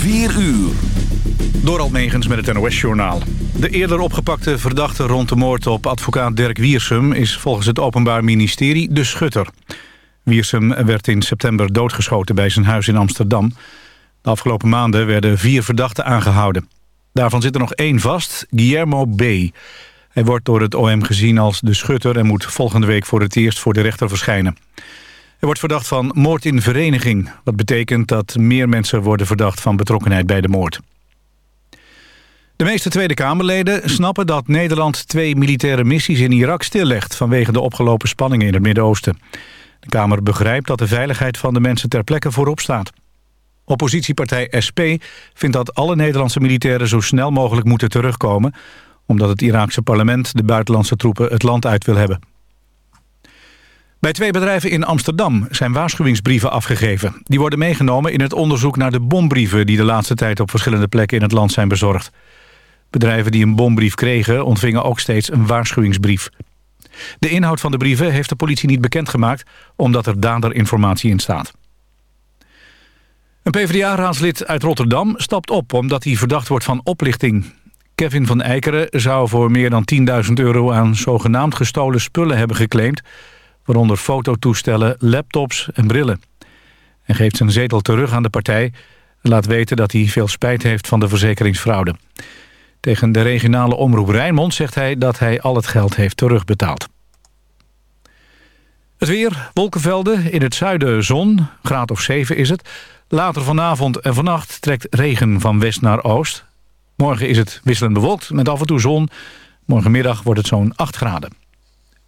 4 uur. Door Almegens met het NOS-journaal. De eerder opgepakte verdachte rond de moord op advocaat Dirk Wiersum... is volgens het Openbaar Ministerie de schutter. Wiersum werd in september doodgeschoten bij zijn huis in Amsterdam. De afgelopen maanden werden vier verdachten aangehouden. Daarvan zit er nog één vast, Guillermo B. Hij wordt door het OM gezien als de schutter... en moet volgende week voor het eerst voor de rechter verschijnen. Wordt verdacht van moord in vereniging. Wat betekent dat meer mensen worden verdacht van betrokkenheid bij de moord. De meeste Tweede Kamerleden snappen dat Nederland twee militaire missies in Irak stillegt... vanwege de opgelopen spanningen in het Midden-Oosten. De Kamer begrijpt dat de veiligheid van de mensen ter plekke voorop staat. Oppositiepartij SP vindt dat alle Nederlandse militairen zo snel mogelijk moeten terugkomen... omdat het Iraakse parlement de buitenlandse troepen het land uit wil hebben. Bij twee bedrijven in Amsterdam zijn waarschuwingsbrieven afgegeven. Die worden meegenomen in het onderzoek naar de bombrieven... die de laatste tijd op verschillende plekken in het land zijn bezorgd. Bedrijven die een bombrief kregen ontvingen ook steeds een waarschuwingsbrief. De inhoud van de brieven heeft de politie niet bekendgemaakt... omdat er daderinformatie in staat. Een PvdA-raadslid uit Rotterdam stapt op omdat hij verdacht wordt van oplichting. Kevin van Eikeren zou voor meer dan 10.000 euro aan zogenaamd gestolen spullen hebben geclaimd... waaronder fototoestellen, laptops en brillen. Hij geeft zijn zetel terug aan de partij en laat weten dat hij veel spijt heeft van de verzekeringsfraude. Tegen de regionale omroep Rijnmond zegt hij dat hij al het geld heeft terugbetaald. Het weer, wolkenvelden, in het zuiden zon, graad of 7 is het. Later vanavond en vannacht trekt regen van west naar oost. Morgen is het wisselend bewolkt met af en toe zon. Morgenmiddag wordt het zo'n 8 graden.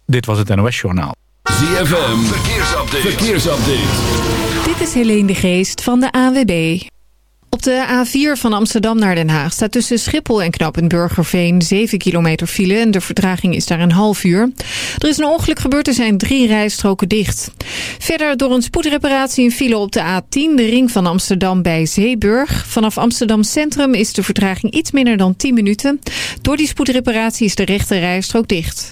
Dit was het NOS Journaal. ZFM, verkeersupdate. verkeersupdate. Dit is Helene de Geest van de AWB. Op de A4 van Amsterdam naar Den Haag staat tussen Schiphol en Knoopend Burgerveen 7 kilometer file en de vertraging is daar een half uur. Er is een ongeluk gebeurd, er zijn drie rijstroken dicht. Verder door een spoedreparatie een file op de A10, de ring van Amsterdam bij Zeeburg. Vanaf Amsterdam Centrum is de vertraging iets minder dan 10 minuten. Door die spoedreparatie is de rechte rijstrook dicht.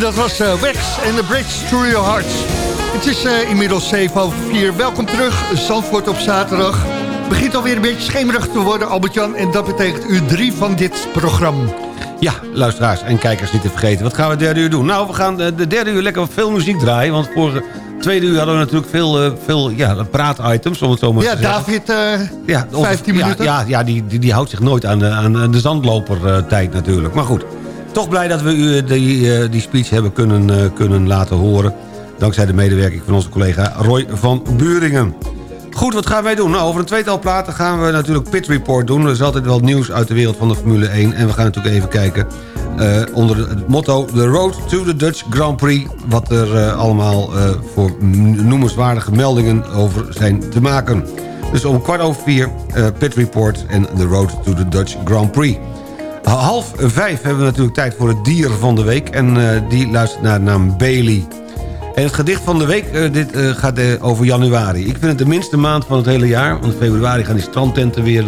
En dat was uh, Wax en The Bridge Through Your Hearts. Het is uh, inmiddels 7 over 4. Welkom terug, Zandvoort op zaterdag. Begint alweer een beetje schemerig te worden, Albert-Jan. En dat betekent uur 3 van dit programma. Ja, luisteraars en kijkers niet te vergeten. Wat gaan we derde uur doen? Nou, we gaan de derde uur lekker veel muziek draaien. Want vorige tweede uur hadden we natuurlijk veel, veel ja, praat-items, om het zo maar ja, te zeggen. David, uh, ja, 15 minuten. Ja, ja die, die, die, houdt zich nooit aan de, aan de zandlopertijd natuurlijk. Maar goed, toch blij dat we u die, die speech hebben kunnen, kunnen laten horen. Dankzij de medewerking van onze collega Roy van Buringen. Goed, wat gaan wij doen? Nou, over een tweetal platen gaan we natuurlijk Pit Report doen. Er is altijd wel nieuws uit de wereld van de Formule 1. En we gaan natuurlijk even kijken onder het motto... The Road to the Dutch Grand Prix. Wat er allemaal uh, voor noemenswaardige meldingen over zijn te maken. Dus om kwart over vier Pit Report en The Road to the Dutch Grand Prix. Half vijf hebben we natuurlijk tijd voor het dier van de week. En die luistert naar de naam Bailey. En het gedicht van de week uh, dit, uh, gaat uh, over januari. Ik vind het de minste maand van het hele jaar. Want in februari gaan die strandtenten weer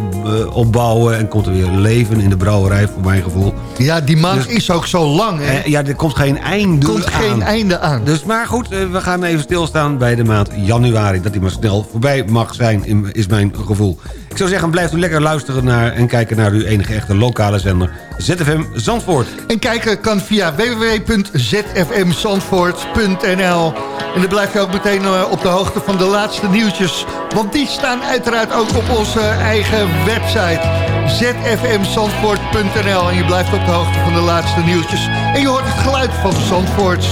opbouwen... en komt er weer leven in de brouwerij, voor mijn gevoel. Ja, die maand dus, is ook zo lang, hè? ja, er komt geen einde komt aan. geen einde aan. Dus, maar goed, we gaan even stilstaan bij de maand januari. Dat die maar snel voorbij mag zijn, is mijn gevoel. Ik zou zeggen, blijft u lekker luisteren naar en kijken naar uw enige echte lokale zender ZFM Zandvoort. En kijken kan via www.zfmzandvoort.nl En dan blijf je ook meteen op de hoogte van de laatste nieuwtjes. Want die staan uiteraard ook op onze eigen website zfmzandvoort.nl En je blijft op de hoogte van de laatste nieuwtjes. En je hoort het geluid van Zandvoort.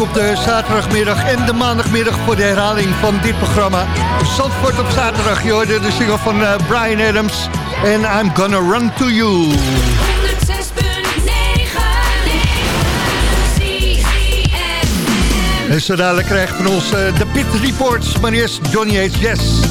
op de zaterdagmiddag en de maandagmiddag voor de herhaling van dit programma. Zandvoort op zaterdag, je hoorde de single van eh, Brian Adams en I'm Gonna Run To You. En zo dadelijk krijgt van ons eh, de Pit Reports, maar eerst Johnny H. Yes.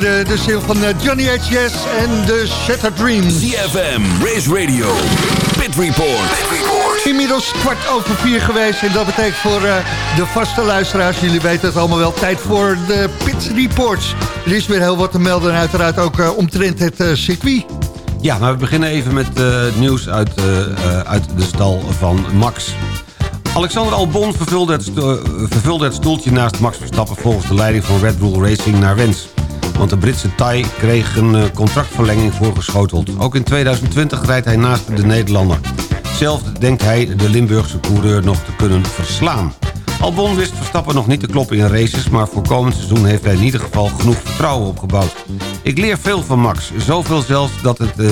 Hoorde de zin van eh, Johnny H. Yes en de Shattered Dreams. ZFM, Race Radio, Pit Report. Inmiddels kwart over vier geweest. En dat betekent voor eh, de vaste luisteraars, jullie weten het allemaal wel, tijd voor de Pit Reports. Er is weer heel wat te melden, en uiteraard ook eh, omtrent het circuit. Ja, maar we beginnen even met eh, het nieuws uit, uit de stal van Max. Alexander Albon vervulde het, vervulde het stoeltje naast Max Verstappen... volgens de leiding van Red Bull Racing naar wens. Want de Britse Thai kreeg een eh, contractverlenging voorgeschoteld. Ook in 2020 rijdt hij naast de Nederlander. Zelf denkt hij de Limburgse coureur nog te kunnen verslaan. Albon wist Verstappen nog niet te kloppen in races... maar voor komend seizoen heeft hij in ieder geval genoeg vertrouwen opgebouwd. Ik leer veel van Max. Zoveel zelfs dat het, eh,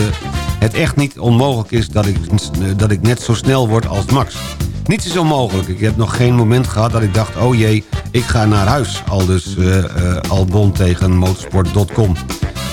het echt niet onmogelijk is... Dat ik, eh, dat ik net zo snel word als Max. Niets is onmogelijk. Ik heb nog geen moment gehad dat ik dacht... oh jee, ik ga naar huis. Al dus eh, Albon tegen motorsport.com.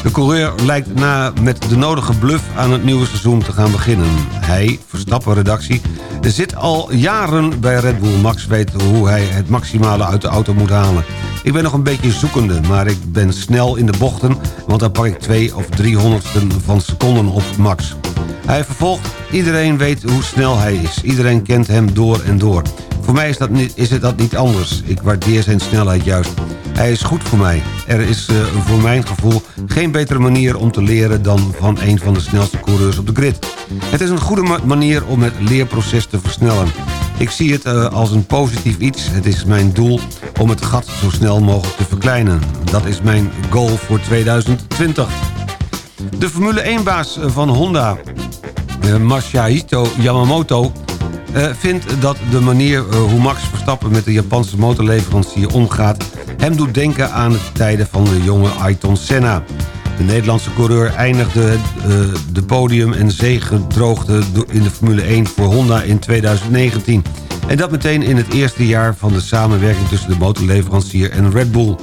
De coureur lijkt na met de nodige bluff aan het nieuwe seizoen te gaan beginnen. Hij, Verstappen-redactie, zit al jaren bij Red Bull. Max weet hoe hij het maximale uit de auto moet halen. Ik ben nog een beetje zoekende, maar ik ben snel in de bochten... want dan pak ik twee of driehonderdsten van seconden op Max. Hij vervolgt, iedereen weet hoe snel hij is. Iedereen kent hem door en door. Voor mij is, dat niet, is het dat niet anders. Ik waardeer zijn snelheid juist. Hij is goed voor mij. Er is eh, voor mijn gevoel geen betere manier om te leren... dan van een van de snelste coureurs op de grid. Het is een goede ma- manier om het leerproces te versnellen. Ik zie het eh, als een positief iets. Het is mijn doel om het gat zo snel mogelijk te verkleinen. Dat is mijn goal voor 2020. De Formule 1-baas van Honda Masahito Yamamoto... eh, vindt dat de manier eh, hoe Max Verstappen met de Japanse motorleverancier omgaat... hem doet denken aan de tijden van de jonge Ayrton Senna. De Nederlandse coureur eindigde eh, de podium en zegedroogde in de Formule 1 voor Honda in 2019. En dat meteen in het eerste jaar van de samenwerking tussen de motorleverancier en Red Bull.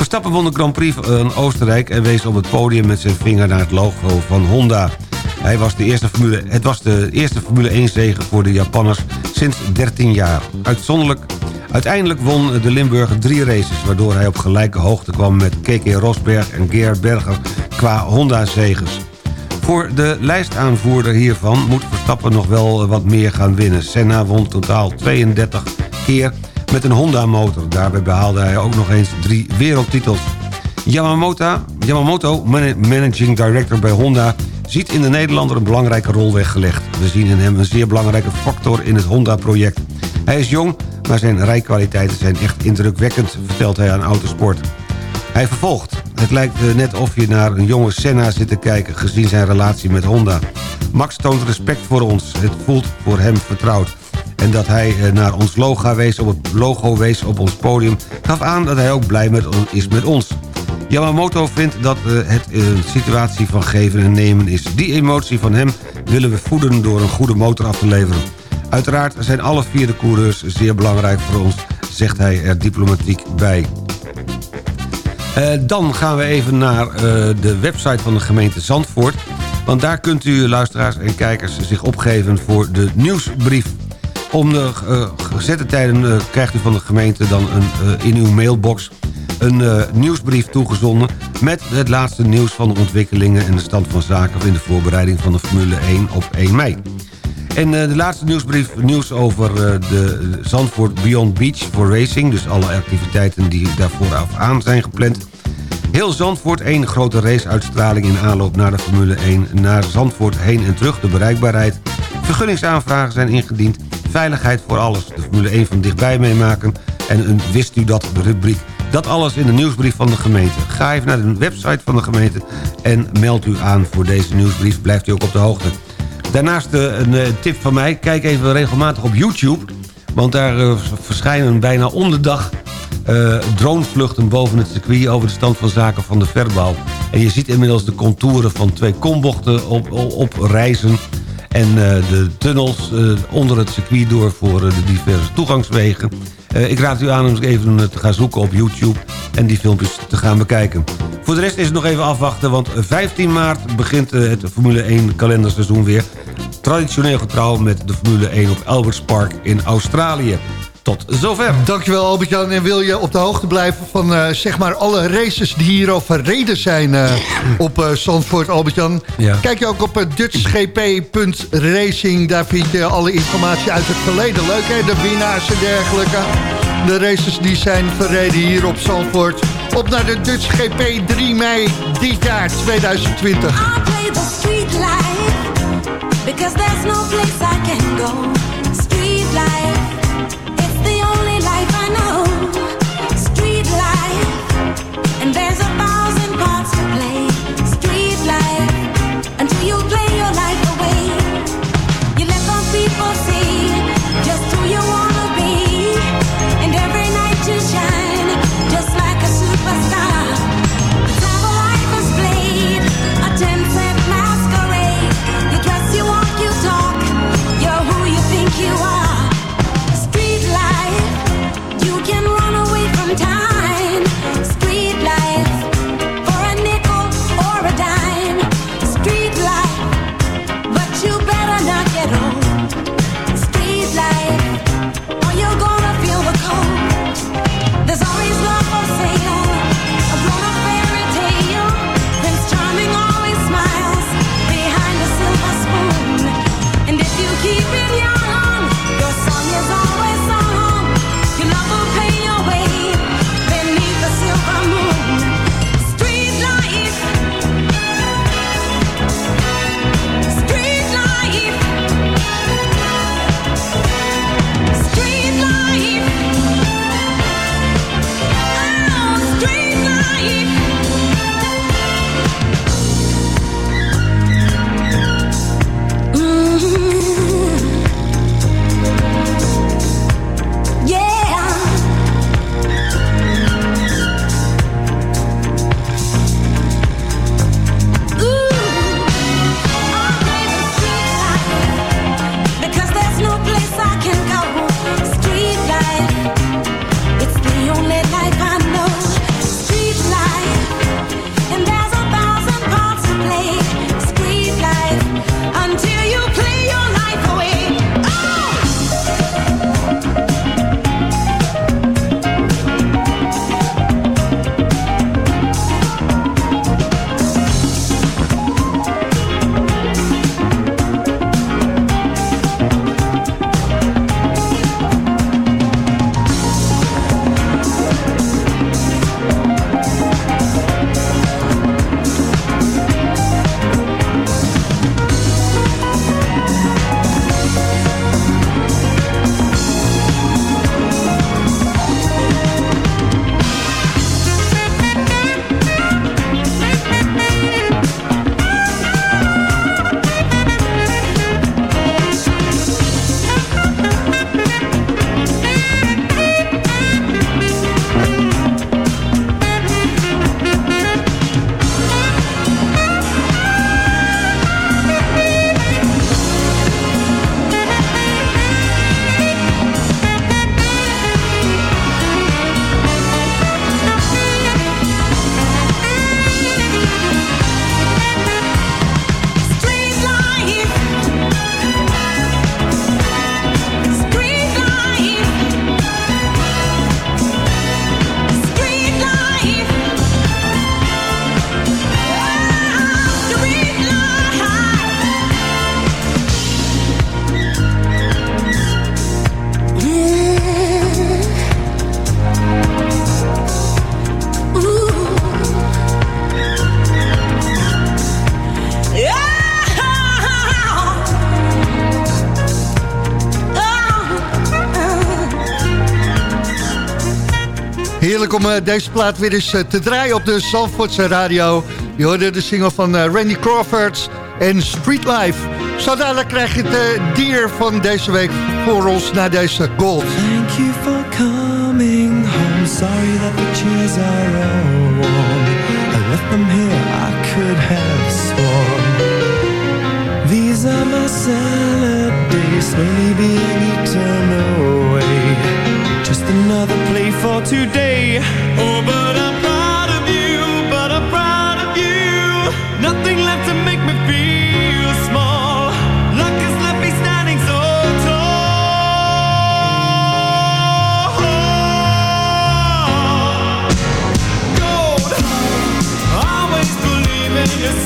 Verstappen won de Grand Prix van Oostenrijk en wees op het podium met zijn vinger naar het logo van Honda. Hij was de eerste Formule, het was de eerste Formule 1 zege voor de Japanners sinds 13 jaar. Uitzonderlijk, uiteindelijk won de Limburger drie races... waardoor hij op gelijke hoogte kwam met KK Rosberg en Gerhard Berger qua Honda-zeges. Voor de lijstaanvoerder hiervan moet Verstappen nog wel wat meer gaan winnen. Senna won totaal 32 keer met een Honda-motor. Daarbij behaalde hij ook nog eens drie wereldtitels. Yamamoto, Yamamoto, man- managing director bij Honda... ziet in de Nederlander een belangrijke rol weggelegd. We zien in hem een zeer belangrijke factor in het Honda-project. Hij is jong, maar zijn rijkwaliteiten zijn echt indrukwekkend... vertelt hij aan Autosport. Hij vervolgt. Het lijkt eh, net of je naar een jonge Senna zit te kijken... gezien zijn relatie met Honda. Max toont respect voor ons. Het voelt voor hem vertrouwd. En dat hij eh, naar ons logo wees op, het logo wees op ons podium... gaf aan dat hij ook blij met, is met ons. Yamamoto vindt dat eh, het een situatie van geven en nemen is. Die emotie van hem willen we voeden door een goede motor af te leveren. Uiteraard zijn alle vier de coureurs zeer belangrijk voor ons... zegt hij er diplomatiek bij. Eh, dan gaan we even naar eh, de website van de gemeente Zandvoort. Want daar kunt u, luisteraars en kijkers, zich opgeven voor de nieuwsbrief. Om de eh, gezette tijden eh, krijgt u van de gemeente dan een, eh, in uw mailbox... een nieuwsbrief toegezonden met het laatste nieuws van de ontwikkelingen... en de stand van zaken in de voorbereiding van de Formule 1 op 1 mei. En de laatste nieuwsbrief, nieuws over de Zandvoort Beyond Beach voor Racing. Dus alle activiteiten die daarvoor af aan zijn gepland. Heel Zandvoort, één grote raceuitstraling in aanloop naar de Formule 1. Naar Zandvoort heen en terug, de bereikbaarheid. Vergunningsaanvragen zijn ingediend. Veiligheid voor alles, de Formule 1 van dichtbij meemaken. En een wist u dat rubriek. Dat alles in de nieuwsbrief van de gemeente. Ga even naar de website van de gemeente en meld u aan voor deze nieuwsbrief. Blijft u ook op de hoogte. Daarnaast eh, een eh, tip van mij. Kijk even regelmatig op YouTube. Want daar eh, verschijnen bijna om de dag eh, dronevluchten boven het circuit... over de stand van zaken van de verbouw. En je ziet inmiddels de contouren van twee kombochten op, op, op reizen... en eh, de tunnels eh, onder het circuit door voor eh, de diverse toegangswegen. Ik raad u aan om even te gaan zoeken op YouTube... en die filmpjes te gaan bekijken. Voor de rest is het nog even afwachten, want 15 maart begint het Formule 1 kalenderseizoen weer. Traditioneel getrouw met de Formule 1 op Alberts Park in Australië. Tot zover. Dankjewel Albert-Jan. En wil je op de hoogte blijven van eh, zeg maar alle races die hier al verreden zijn eh, op eh Zandvoort, Albert-Jan? Ja. Kijk je ook op dutchgp.racing. Daar vind je alle informatie uit het verleden. Leuk hè, de winnaars en dergelijke. De races die zijn verreden hier op Zandvoort. Op naar de Dutch GP 3 mei dit jaar 2020. I play the street life because there's no place I can go. Om eh, deze plaat weer eens eh, te draaien op de Zandvoortse radio. Je hoorde de single van eh, Randy Crawford en Street Life. Zo dadelijk krijg je het dier van deze week voor ons naar deze gold. Thank you for coming home. Sorry that the chairs are all warm. I left them here, I could have sworn. These are my salad days, slowly being. Just another play for today. Oh, but I'm proud of you, but I'm proud of you. Nothing left to make me feel small. Luck has left me standing so tall. Gold, always believe in your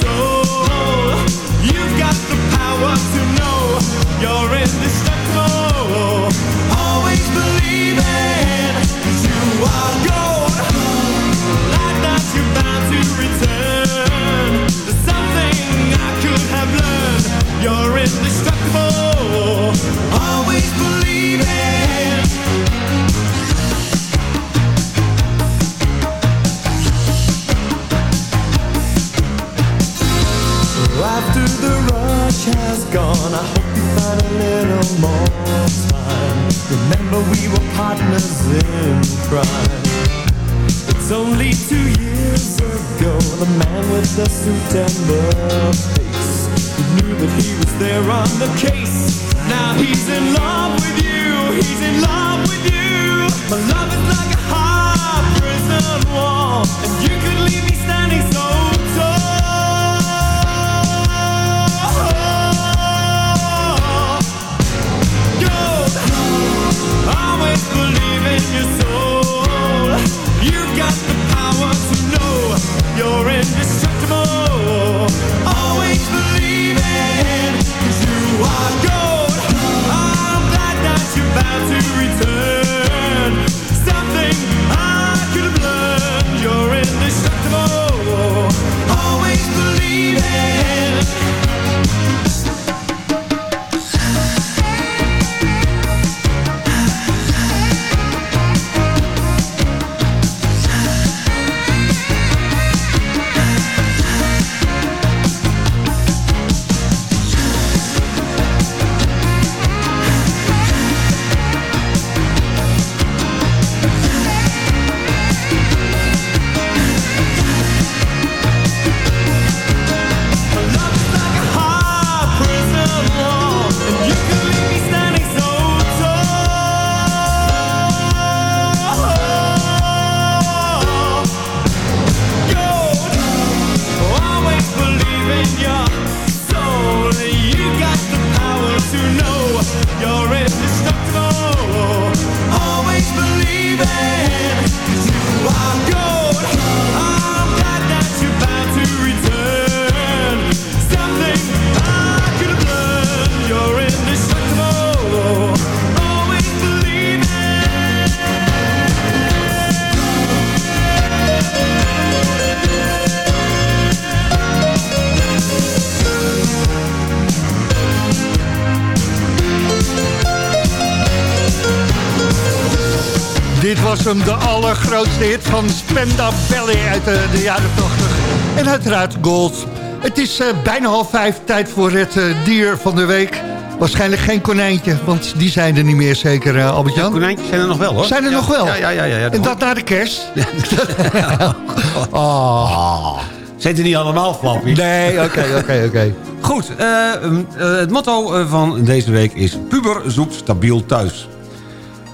allergrootste hit van Spenda Ballet uit de, de jaren 80. En uiteraard Gold. Het is eh, bijna half vijf, tijd voor het eh, dier van de week. Waarschijnlijk geen konijntje, want die zijn er niet meer zeker, eh, Albert-Jan. Konijntjes zijn er nog wel, hoor. Zijn er Ja, nog wel? Ja, ja, ja. ja, ja. En dat na de kerst? Oh. Zijn er niet allemaal, Flappy? Nee, oké, oké, oké. Goed, het motto van deze week is... Puber zoekt stabiel thuis.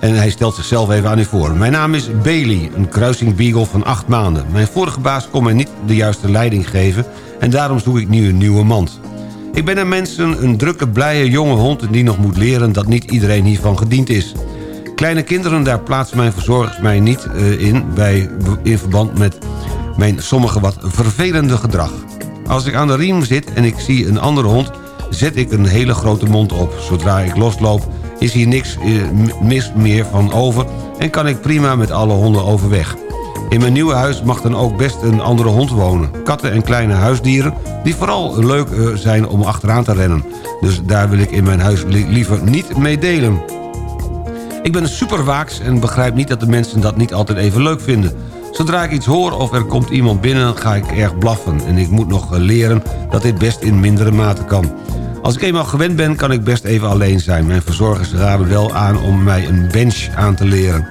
En hij stelt zichzelf even aan u voor. Mijn naam is Bailey, een kruising beagle van acht maanden. Mijn vorige baas kon mij niet de juiste leiding geven... en daarom zoek ik nu een nieuwe mand. Ik ben een mensen een drukke, blije jonge hond... die nog moet leren dat niet iedereen hiervan gediend is. Kleine kinderen, daar plaatsen mijn verzorgers mij niet eh, in... Bij, in verband met mijn sommige wat vervelende gedrag. Als ik aan de riem zit en ik zie een andere hond... zet ik een hele grote mond op. Zodra ik losloop is hier niks eh, mis meer van over... en kan ik prima met alle honden overweg. In mijn nieuwe huis mag dan ook best een andere hond wonen. Katten en kleine huisdieren die vooral leuk eh, zijn om achteraan te rennen. Dus daar wil ik in mijn huis li- liever niet mee delen. Ik ben super waaks en begrijp niet dat de mensen dat niet altijd even leuk vinden. Zodra ik iets hoor of er komt iemand binnen, ga ik erg blaffen. En ik moet nog eh, leren dat dit best in mindere mate kan. Als ik eenmaal gewend ben, kan ik best even alleen zijn. Mijn verzorgers raden wel aan om mij een bench aan te leren.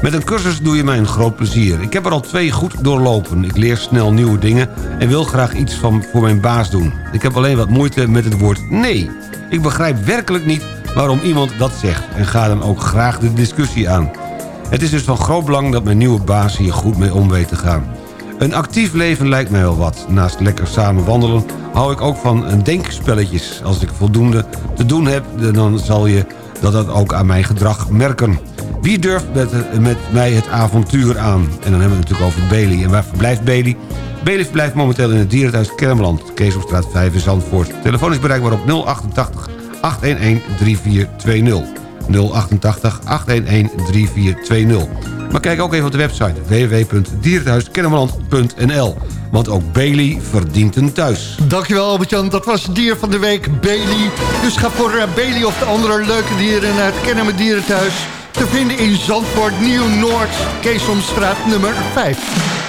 Met een cursus doe je mij een groot plezier. Ik heb er al twee goed doorlopen. Ik leer snel nieuwe dingen en wil graag iets van voor mijn baas doen. Ik heb alleen wat moeite met het woord nee. Ik begrijp werkelijk niet waarom iemand dat zegt... en ga dan ook graag de discussie aan. Het is dus van groot belang dat mijn nieuwe baas hier goed mee om weet te gaan. Een actief leven lijkt mij wel wat. Naast lekker samen wandelen hou ik ook van denkspelletjes. Als ik voldoende te doen heb, dan zal je dat dat ook aan mijn gedrag merken. Wie durft met, mij het avontuur aan? En dan hebben we het natuurlijk over Bailey. En waar verblijft Bailey? Bailey verblijft momenteel in het dierenthuis Kermeland. Keesomstraat 5 in Zandvoort. Telefoon is bereikbaar op 088 811 3420. 088 811 3420. Maar kijk ook even op de website www.dierenthuiskennemerland.nl. Want ook Bailey verdient een thuis. Dankjewel Albert-Jan, dat was dier van de week, Bailey. Dus ga voor eh, Bailey of de andere leuke dieren naar het Kennemer Dierenthuis. Te vinden in Zandvoort, Nieuw-Noord, Keesomstraat nummer 5.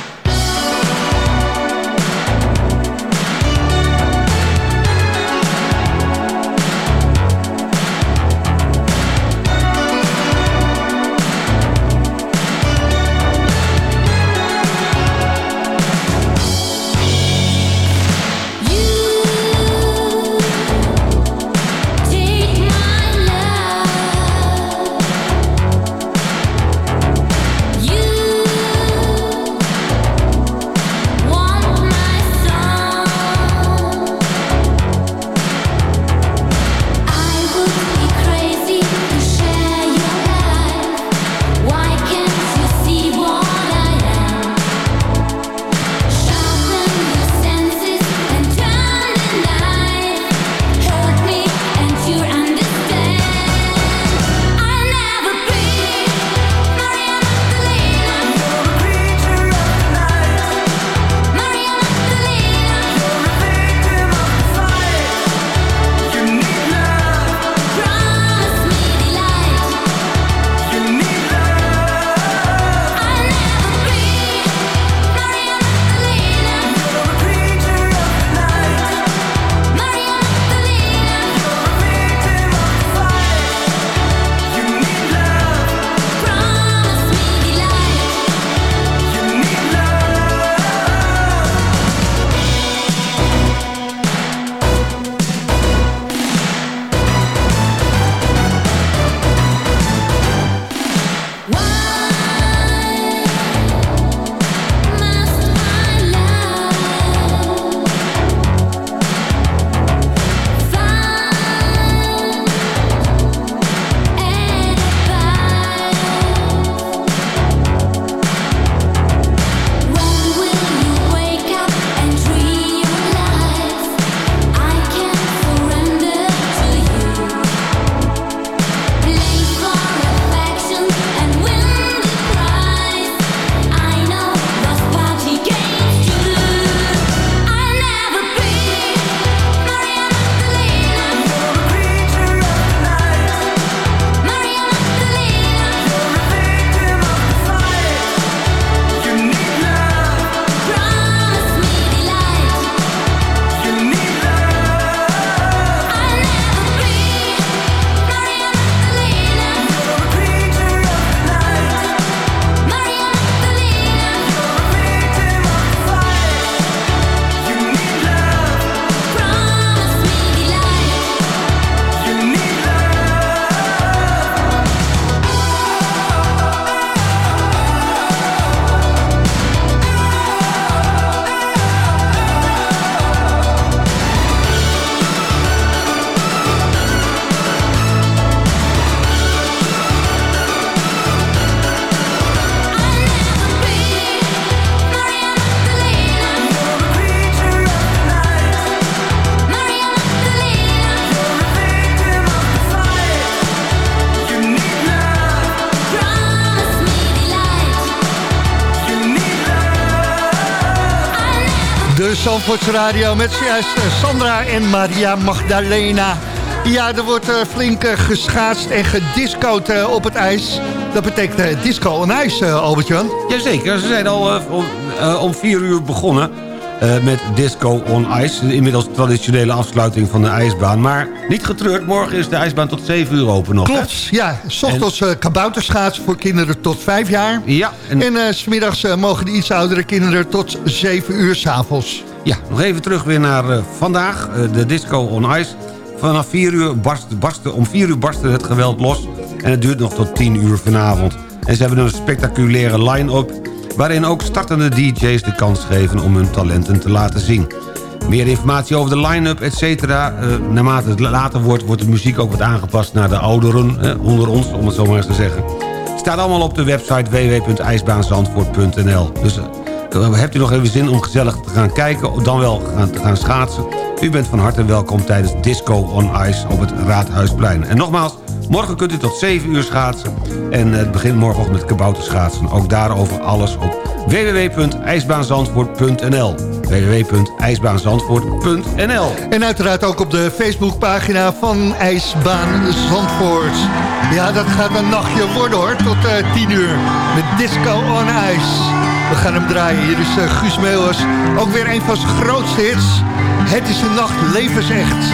De Zandvoorts Radio met zojuist eh, Sandra en Maria Magdalena. Ja, er wordt eh, flink eh, geschaatst en gediscoed eh, op het ijs. Dat betekent disco on ijs, Albert-Jan. Jazeker, ze zijn al om vier uur begonnen eh, met Disco on Ice. De inmiddels traditionele afsluiting van de ijsbaan. Maar niet getreurd, morgen is de ijsbaan tot 7 uur open nog. hè? Klopt, ja. S ochtends eh, kabouterschaatsen voor kinderen tot 5 jaar. Ja, en, En s smiddags mogen de iets oudere kinderen tot 7 uur s'avonds. ja, nog even terug weer naar vandaag. de Disco on Ice. Vanaf 4 uur barst, barstte, om 4 uur barstte het geweld los. En het duurt nog tot 10 uur vanavond. En ze hebben een spectaculaire line-up... waarin ook startende DJ's de kans geven om hun talenten te laten zien. Meer informatie over de line-up, et cetera. eh, naarmate het later wordt, wordt de muziek ook wat aangepast naar de ouderen onder ons, om het zo maar eens te zeggen. Staat allemaal op de website www.ijsbaanzandvoort.nl. Dus eh, hebt u nog even zin om gezellig te gaan kijken, dan wel gaan, te gaan schaatsen? U bent van harte welkom tijdens Disco on Ice op het Raadhuisplein. En nogmaals, morgen kunt u tot 7 uur schaatsen. En eh, het begint morgen met kabouterschaatsen. Ook daarover alles op www.ijsbaanzandvoort.nl www.ijsbaanzandvoort.nl En uiteraard ook op de Facebookpagina van IJsbaan Zandvoort. Ja, dat gaat een nachtje worden hoor, tot eh 10 uur. Met Disco on Ice. We gaan hem draaien. Hier is eh, Guus Meeuwers. Ook weer een van zijn grootste hits. Het is een nacht levensecht.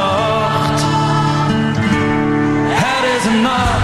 Het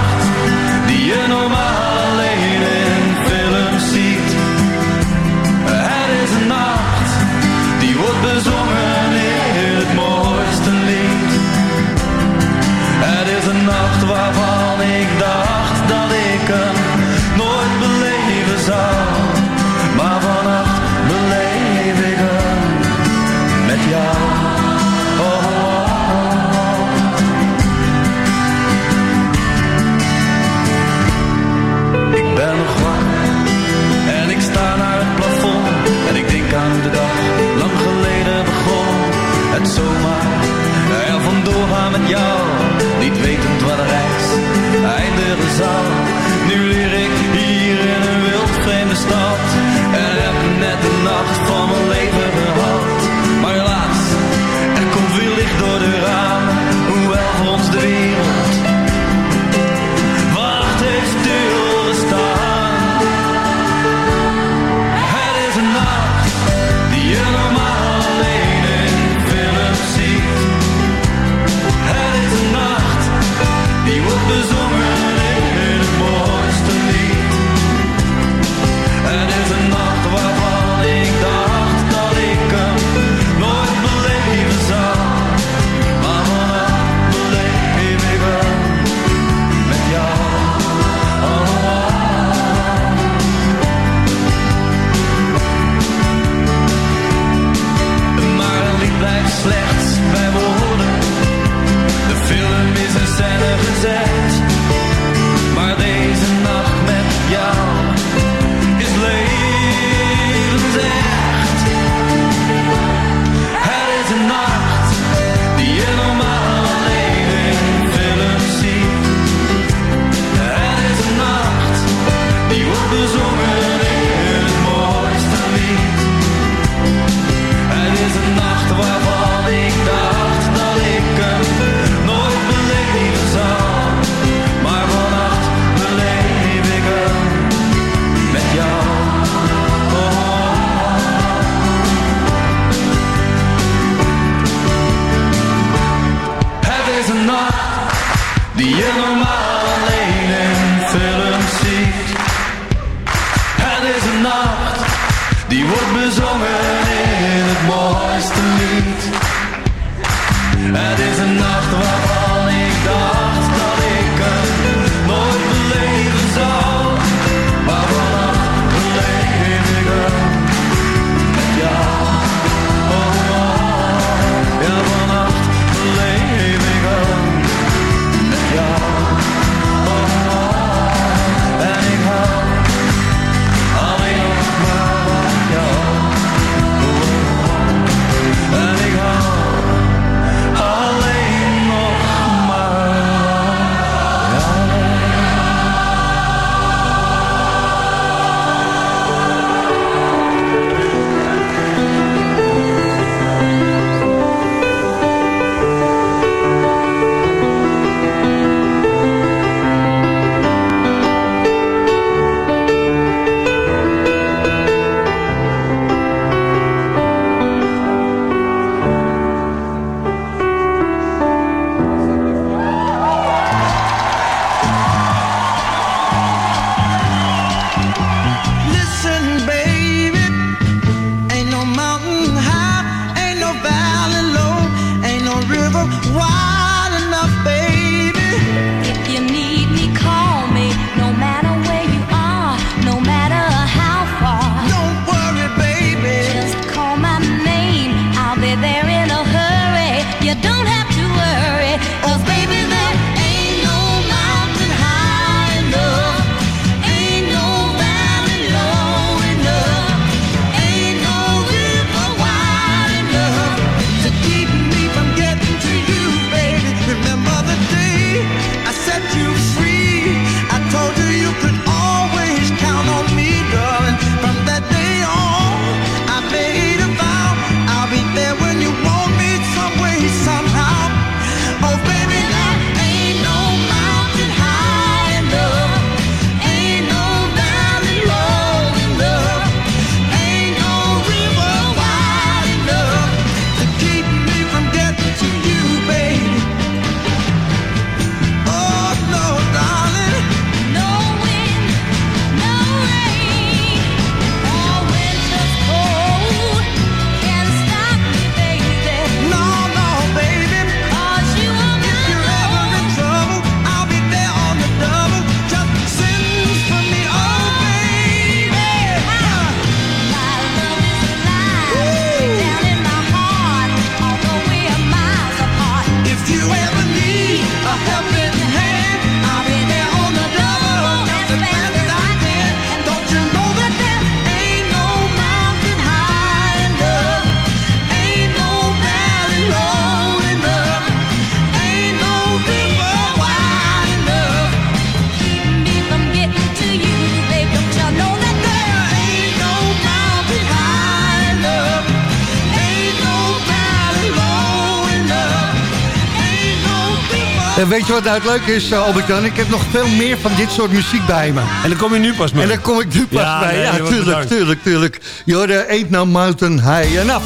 En weet je wat nou het leuke is, eh, Albert Jan? Ik heb nog veel meer van dit soort muziek bij me. En dan kom je nu pas mee. En dan kom ik nu pas bij. Ja, tuurlijk, tuurlijk, tuurlijk, tuurlijk. Jorde, eet nou mountain high en af.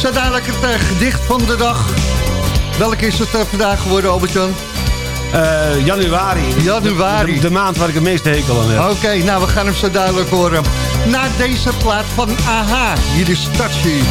Zo dadelijk het eh, gedicht van de dag. Welke is het uh, vandaag geworden, Albert Jan? Januari. Januari. De, de, maand waar ik het meeste hekel aan heb. Oké, nou we gaan hem zo duidelijk horen. Na deze plaat van AHA, hier is Tachi.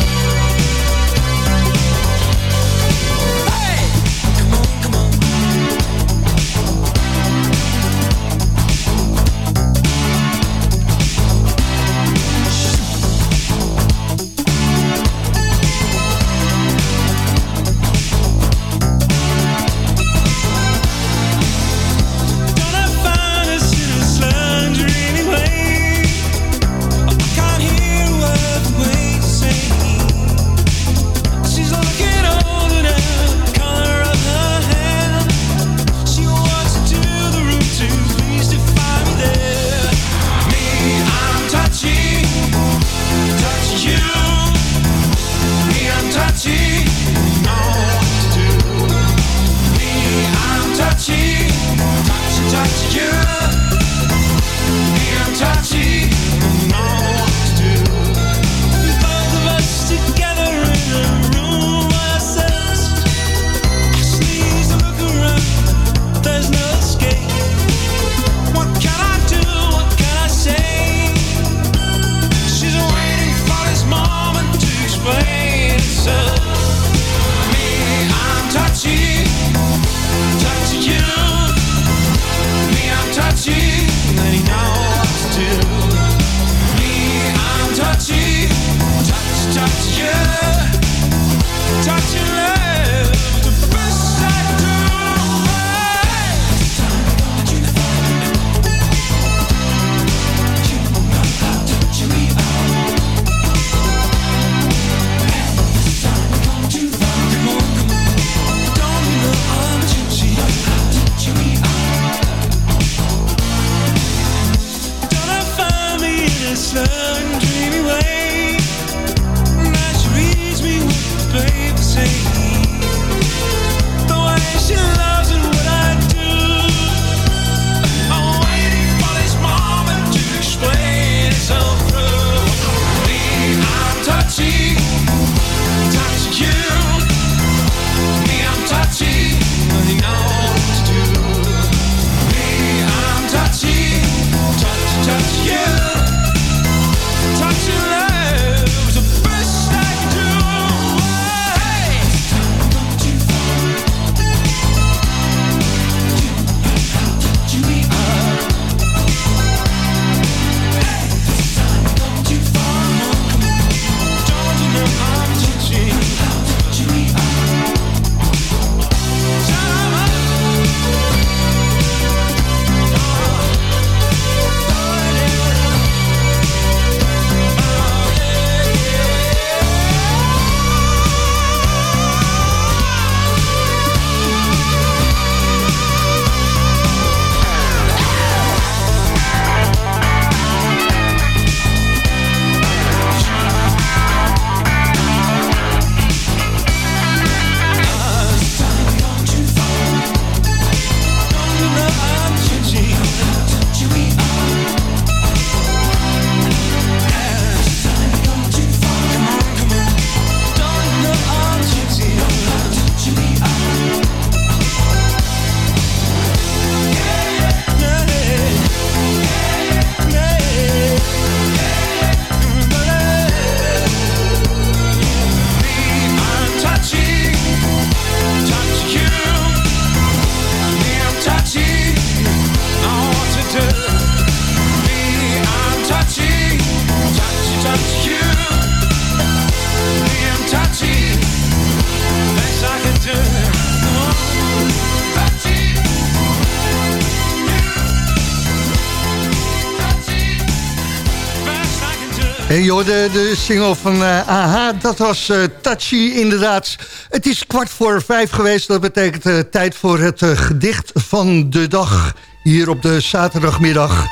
De, single van eh AHA, dat was eh, Touchy inderdaad. Het is kwart voor vijf geweest. Dat betekent eh, tijd voor het gedicht van de dag. Hier op de zaterdagmiddag.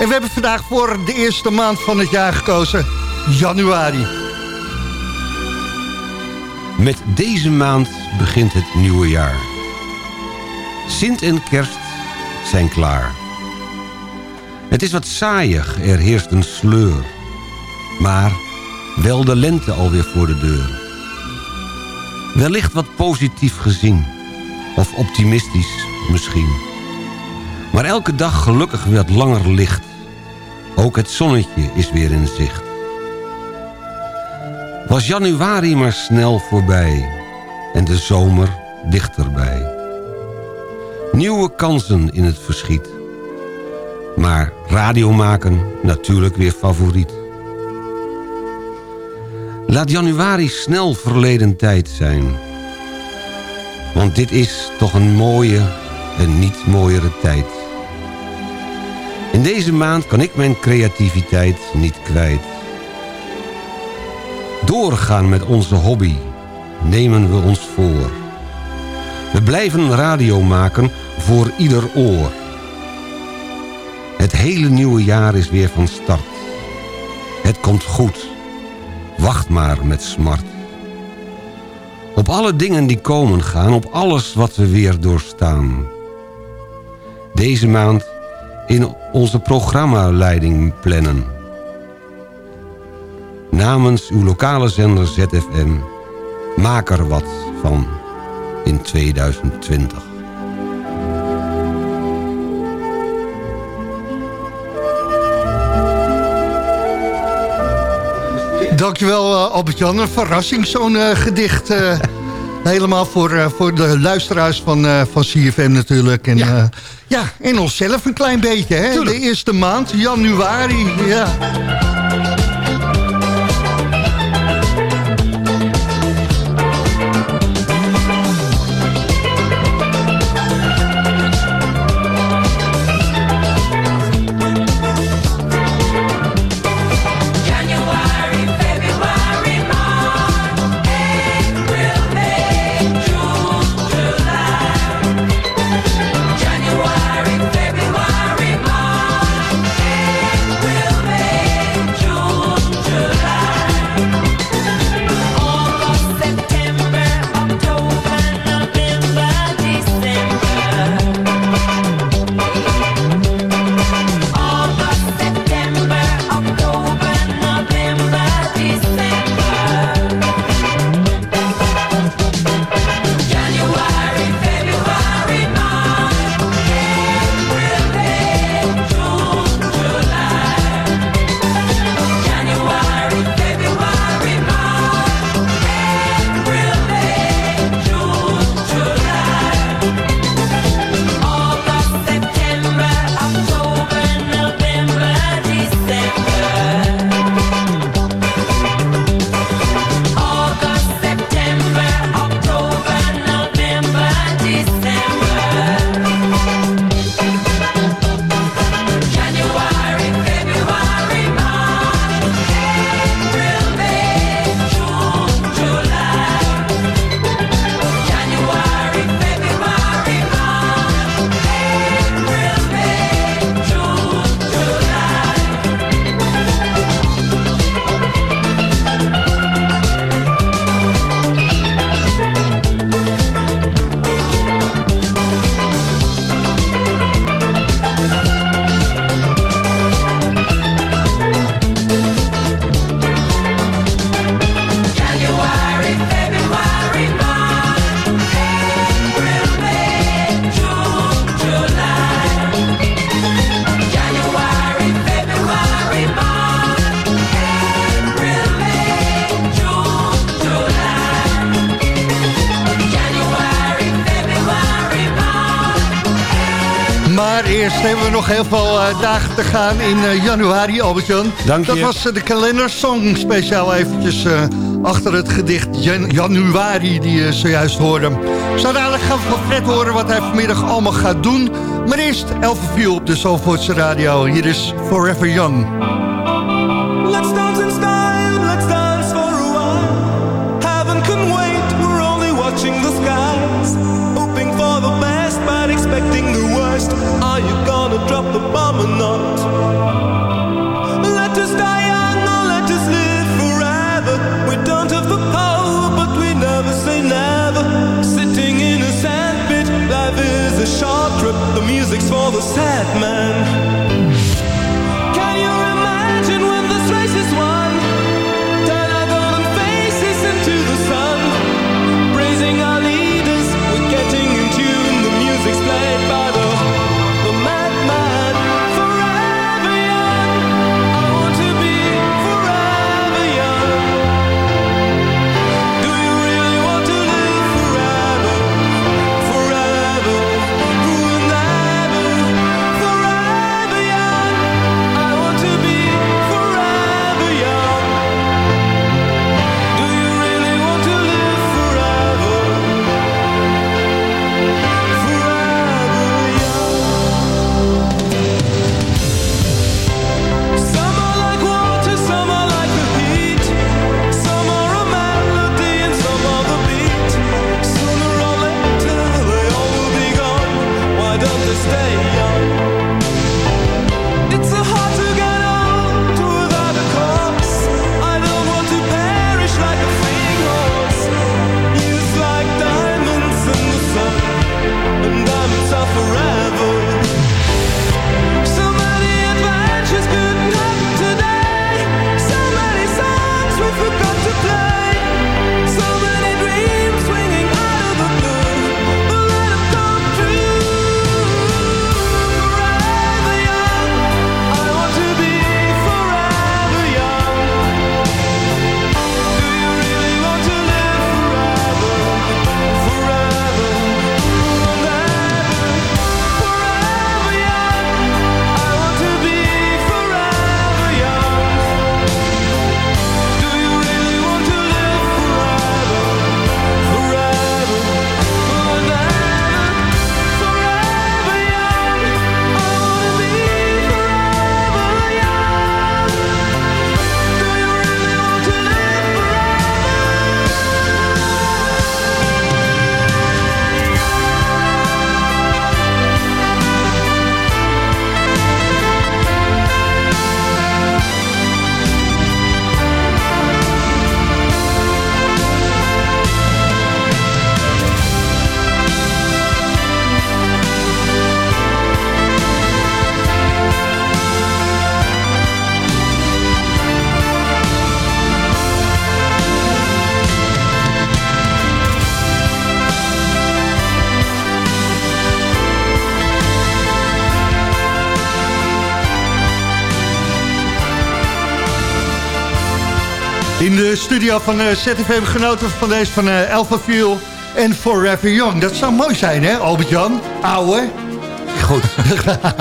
En we hebben vandaag voor de eerste maand van het jaar gekozen. Januari. Met deze maand begint het nieuwe jaar. Sint en kerst zijn klaar. Het is wat saaiig, er heerst een sleur. Maar wel de lente alweer voor de deur. Wellicht wat positief gezien. Of optimistisch misschien. Maar elke dag gelukkig weer langer licht. Ook het zonnetje is weer in zicht. Was januari maar snel voorbij. En de zomer dichterbij. Nieuwe kansen in het verschiet. Maar radio maken natuurlijk weer favoriet. Laat januari snel verleden tijd zijn. Want dit is toch een mooie en niet mooiere tijd. In deze maand kan ik mijn creativiteit niet kwijt. Doorgaan met onze hobby nemen we ons voor. We blijven radio maken voor ieder oor. Het hele nieuwe jaar is weer van start. Het komt goed. Wacht maar met smart. Op alle dingen die komen gaan, op alles wat we weer doorstaan. Deze maand in onze programmaleiding plannen. Namens uw lokale zender ZFM, maak er wat van in 2020. Dankjewel uh, Albert-Jan. Een verrassing, zo'n uh, gedicht. Uh, helemaal voor, voor de luisteraars van, van CFM natuurlijk. En, ja. ja, en onszelf een klein beetje. Hè? De eerste maand, januari. Ja. Hebben we nog heel veel uh, dagen te gaan in uh, januari, Albert-Jan. Dank Dat je. was uh, de kalendersong speciaal eventjes achter het gedicht Jan Januari die je zojuist hoorde. Zo dadelijk gaan we van Fred horen wat hij vanmiddag allemaal gaat doen. Maar eerst 11 uur op de Zalvoortse radio. Hier is Forever Young. Stay de studio van eh, ZFM genoten van deze van uh, Alpha Fuel en Forever Young. Dat zou mooi zijn, hè, Albert-Jan? Ouwe. Goed.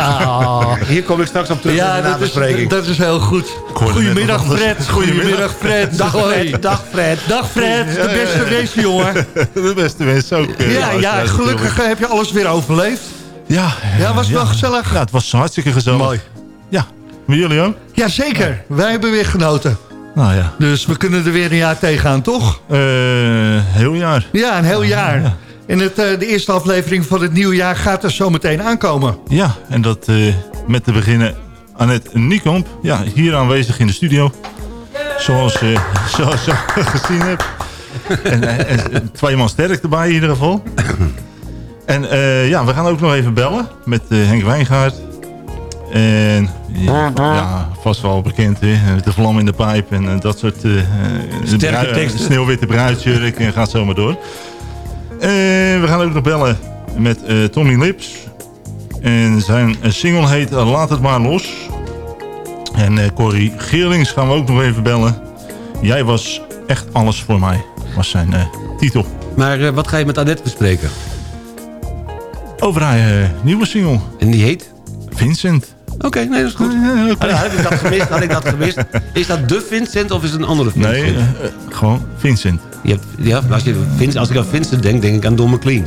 Hier kom ik straks op terug Ja, in de dat is, nabespreking. dat is heel goed. Goedemiddag. Fred. Goedemiddag, Fred. Dag. Fred, dag Fred. Dag, Fred. De beste wees, jongen. De beste wens ook. eh, Ja, ja, gelukkig heb je alles weer overleefd. Ja, Ja, was wel gezellig? Ja, het was hartstikke gezellig. Mooi. Ja, met jullie ook? Jazeker, wij hebben weer genoten. Nou ja, Dus we kunnen er weer een jaar tegenaan, toch? Eh, heel jaar. Ja, een heel jaar. En het, eh, de eerste aflevering van het nieuwe jaar gaat er zo meteen aankomen. Ja, en dat eh, met te beginnen Annette Niekamp. Ja, hier aanwezig in de studio. Zoals je zoals je gezien hebt. En, en twee man sterk erbij in ieder geval. En ja, we gaan ook nog even bellen met Henk Wijngaard. En ja, vast wel bekend, hè? de vlam in de pijp en eh, dat soort eh, eh, Sterke teksten. sneeuwwitte bruidsjurk en gaat zo maar door. En we gaan ook nog bellen met eh, Tommy Lips. En zijn single heet eh, Laat het maar los. En eh Corrie Geerlings gaan we ook nog even bellen. Jij was echt alles voor mij, was zijn eh, titel. Maar eh, wat ga je met Annette bespreken? Over haar eh, nieuwe single, En die heet? Vincent. Oké, nee, dat is goed. Ah, ja, heb ik dat gemist? Had ik dat gemist? Is dat de Vincent of is het een andere Vincent? Nee, eh, gewoon Vincent. Je hebt, ja, als, je, Vince- als ik aan Vincent denk, denk ik aan Don McLean.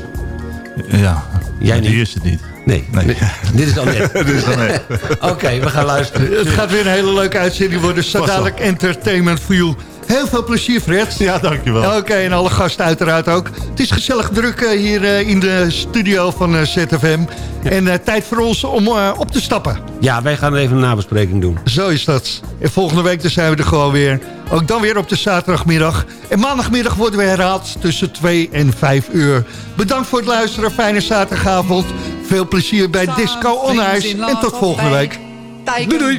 Eh, Ja, Jij die niet? is het niet. Nee, Nee. nee. dit is Annette. Dus dan, nee. Oké, we gaan luisteren. Het gaat weer een hele leuke uitzending worden. Zo dadelijk Entertainment for You. Heel veel plezier, Fred. Ja, dankjewel. Oké, en alle gasten uiteraard ook. Het is gezellig druk eh, hier eh, in de studio van eh, ZFM. En eh, tijd voor ons om eh, op te stappen. Ja, wij gaan even een nabespreking doen. Zo is dat. En volgende week dan zijn we er gewoon weer. Ook dan weer op de zaterdagmiddag. En maandagmiddag worden we herhaald tussen 2 en 5 uur. Bedankt voor het luisteren. Fijne zaterdagavond. Veel plezier bij Disco On Ice. En tot volgende week. Doei, doei.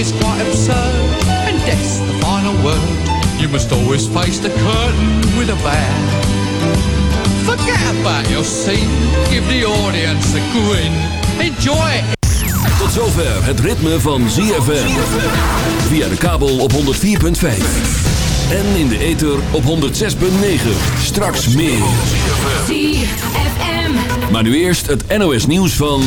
Is quite absurd, and death's the final word. You must always face the curtain with a bow. Forget about your scene, give the audience a grin. Enjoy it. Tot zover het ritme van ZFM. Via de kabel op 104.5. En in de ether op 106.9. Straks meer. ZFM. Maar nu eerst het NOS nieuws van...